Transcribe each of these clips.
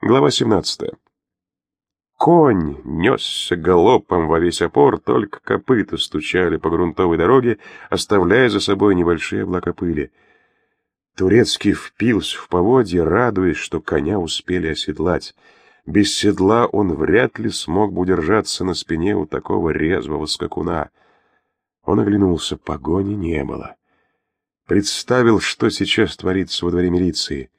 Глава 17. Конь несся галопом во весь опор, только копыта стучали по грунтовой дороге, оставляя за собой небольшие облака пыли. Турецкий впился в поводье, радуясь, что коня успели оседлать. Без седла он вряд ли смог бы удержаться на спине у такого резвого скакуна. Он оглянулся, погони не было. Представил, что сейчас творится во дворе милиции —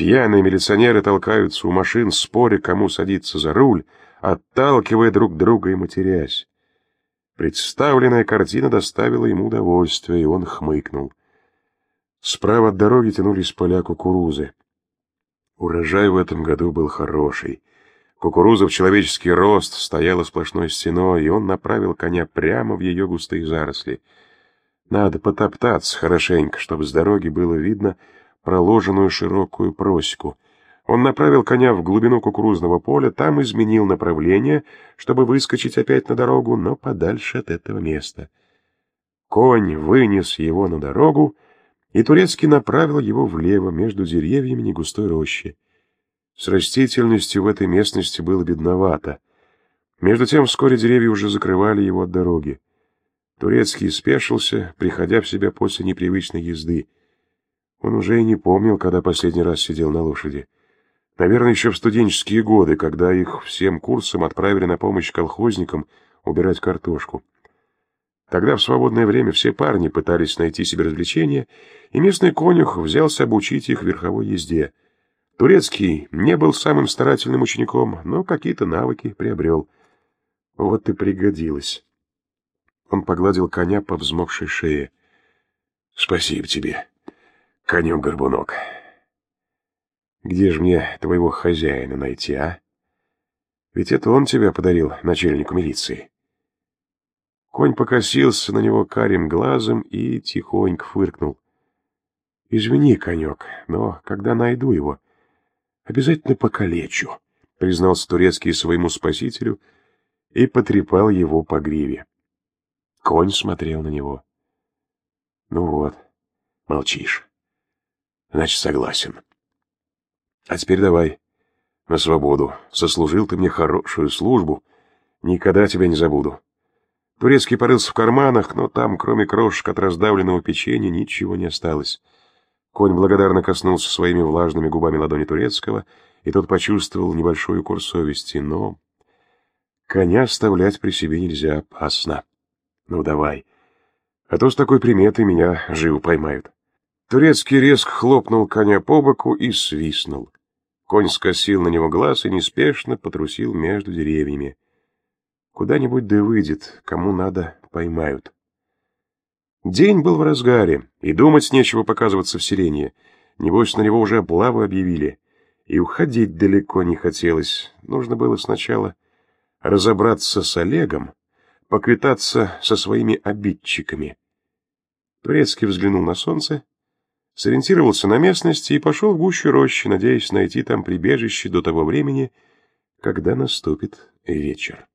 Пьяные милиционеры толкаются у машин, споря, кому садиться за руль, отталкивая друг друга и матерясь. Представленная картина доставила ему удовольствие, и он хмыкнул. Справа от дороги тянулись поля кукурузы. Урожай в этом году был хороший. Кукуруза в человеческий рост стояла сплошной стеной, и он направил коня прямо в ее густые заросли. Надо потоптаться хорошенько, чтобы с дороги было видно, проложенную широкую просеку. Он направил коня в глубину кукурузного поля, там изменил направление, чтобы выскочить опять на дорогу, но подальше от этого места. Конь вынес его на дорогу, и Турецкий направил его влево, между деревьями негустой рощи. С растительностью в этой местности было бедновато. Между тем вскоре деревья уже закрывали его от дороги. Турецкий спешился, приходя в себя после непривычной езды. Он уже и не помнил, когда последний раз сидел на лошади. Наверное, еще в студенческие годы, когда их всем курсом отправили на помощь колхозникам убирать картошку. Тогда в свободное время все парни пытались найти себе развлечения, и местный конюх взялся обучить их верховой езде. Турецкий не был самым старательным учеником, но какие-то навыки приобрел. Вот и пригодилось. Он погладил коня по взмокшей шее. — Спасибо тебе конек-горбунок. Где же мне твоего хозяина найти, а? Ведь это он тебя подарил начальнику милиции. Конь покосился на него карим глазом и тихонько фыркнул. «Извини, конек, но когда найду его, обязательно покалечу», — признался турецкий своему спасителю и потрепал его по гриве. Конь смотрел на него. «Ну вот, молчишь». Значит, согласен. А теперь давай на свободу. Сослужил ты мне хорошую службу. Никогда тебя не забуду. Турецкий порылся в карманах, но там, кроме крошек от раздавленного печенья, ничего не осталось. Конь благодарно коснулся своими влажными губами ладони турецкого, и тот почувствовал небольшой укор совести, но... Коня оставлять при себе нельзя, опасно. Ну, давай. А то с такой приметой меня живо поймают. Турецкий резко хлопнул коня по боку и свистнул. Конь скосил на него глаз и неспешно потрусил между деревьями. Куда-нибудь да выйдет, кому надо, поймают. День был в разгаре, и думать нечего показываться в селении. Небось, на него уже облаву объявили. И уходить далеко не хотелось. Нужно было сначала разобраться с Олегом, поквитаться со своими обидчиками. Турецкий взглянул на солнце сориентировался на местности и пошел в гущу рощи, надеясь найти там прибежище до того времени, когда наступит вечер.